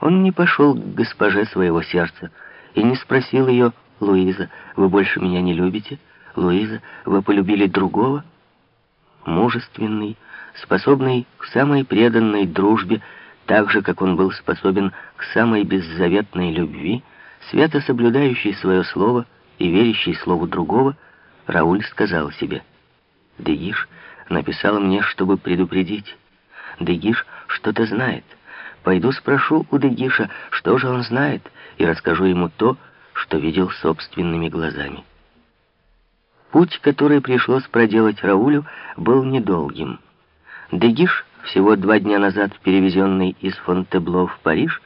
Он не пошел к госпоже своего сердца и не спросил ее, «Луиза, вы больше меня не любите? Луиза, вы полюбили другого?» Мужественный, способный к самой преданной дружбе, так же, как он был способен к самой беззаветной любви, свято соблюдающий свое слово и верящий слову другого, Рауль сказал себе, «Дегиш написал мне, чтобы предупредить. Дегиш что-то знает. Пойду спрошу у Дегиша, что же он знает, и расскажу ему то, что видел собственными глазами». Путь, который пришлось проделать Раулю, был недолгим. Дегиш, всего два дня назад перевезенный из Фонтебло в Париж,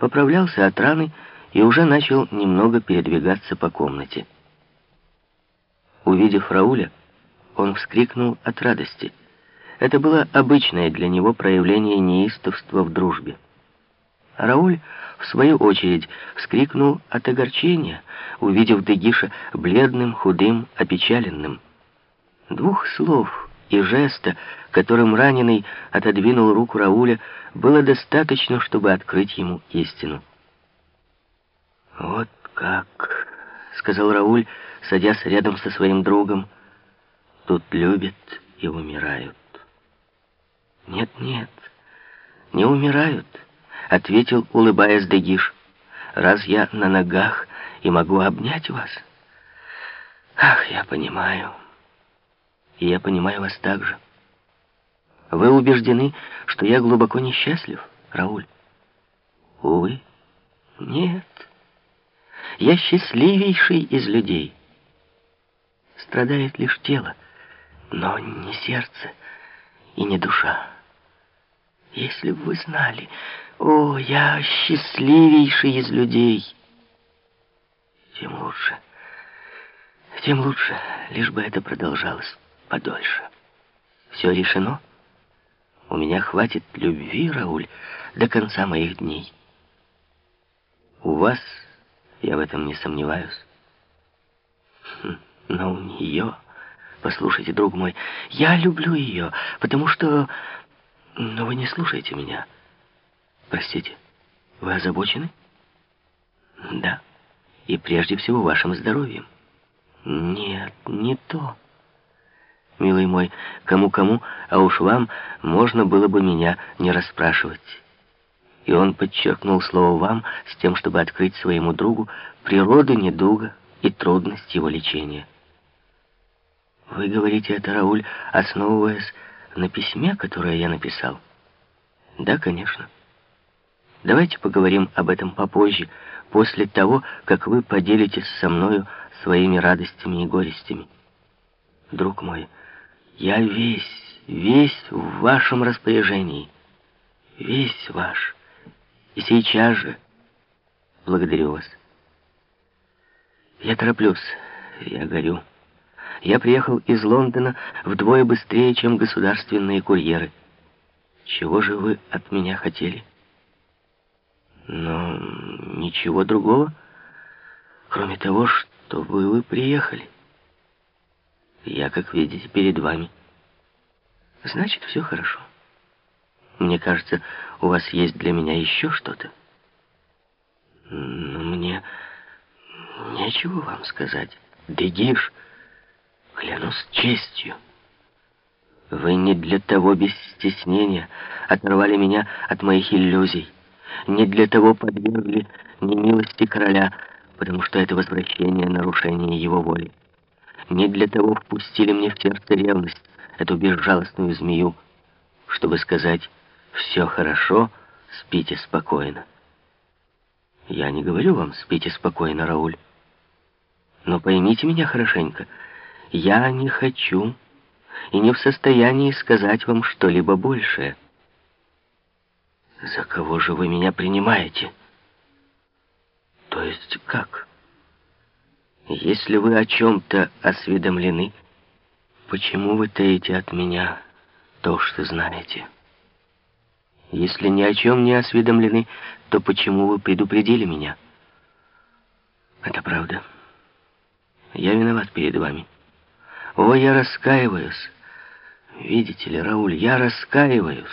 поправлялся от раны и уже начал немного передвигаться по комнате. Увидев Рауля, он вскрикнул от радости. Это было обычное для него проявление неистовства в дружбе. Рауль, в свою очередь, вскрикнул от огорчения, увидев Дегиша бледным, худым, опечаленным. Двух слов и жеста, которым раненый отодвинул руку Рауля, было достаточно, чтобы открыть ему истину. «Вот как», — сказал Рауль, садясь рядом со своим другом, — «тут любят и умирают». «Нет, нет, не умирают», — ответил, улыбаясь Дегиш. «Раз я на ногах и могу обнять вас...» «Ах, я понимаю. И я понимаю вас также. Вы убеждены, что я глубоко несчастлив, Рауль?» «Увы, нет». Я счастливейший из людей. Страдает лишь тело, но не сердце и не душа. Если бы вы знали, о, я счастливейший из людей. Тем лучше, тем лучше, лишь бы это продолжалось подольше. Все решено. У меня хватит любви, Рауль, до конца моих дней. У вас я в этом не сомневаюсь. Хм, но у нее... Послушайте, друг мой, я люблю ее, потому что... Но вы не слушаете меня. Простите, вы озабочены? Да. И прежде всего вашим здоровьем. Нет, не то. Милый мой, кому-кому, а уж вам можно было бы меня не расспрашивать и он подчеркнул слово «вам» с тем, чтобы открыть своему другу природу недуга и трудность его лечения. «Вы говорите это, Рауль, основываясь на письме, которое я написал?» «Да, конечно. Давайте поговорим об этом попозже, после того, как вы поделитесь со мною своими радостями и горестями. Друг мой, я весь, весь в вашем распоряжении, весь ваш». И сейчас же благодарю вас. Я тороплюсь, я горю. Я приехал из Лондона вдвое быстрее, чем государственные курьеры. Чего же вы от меня хотели? Но ничего другого, кроме того, что вы, вы приехали. Я, как видите, перед вами. Значит, все хорошо. Мне кажется, у вас есть для меня еще что-то. Но мне нечего вам сказать. Дегиш, клянусь честью. Вы не для того без стеснения оторвали меня от моих иллюзий. Не для того подвергли немилости короля, потому что это возвращение нарушение его воли. Не для того впустили мне в сердце ревность, эту безжалостную змею, чтобы сказать все хорошо, спите спокойно. Я не говорю вам, спите спокойно, Рауль. Но поймите меня хорошенько. Я не хочу и не в состоянии сказать вам что-либо большее. За кого же вы меня принимаете? То есть как? Если вы о чем-то осведомлены, почему вы таите от меня то, что знаете?» Если ни о чем не осведомлены, то почему вы предупредили меня? Это правда. Я виноват перед вами. О, я раскаиваюсь. Видите ли, Рауль, я раскаиваюсь.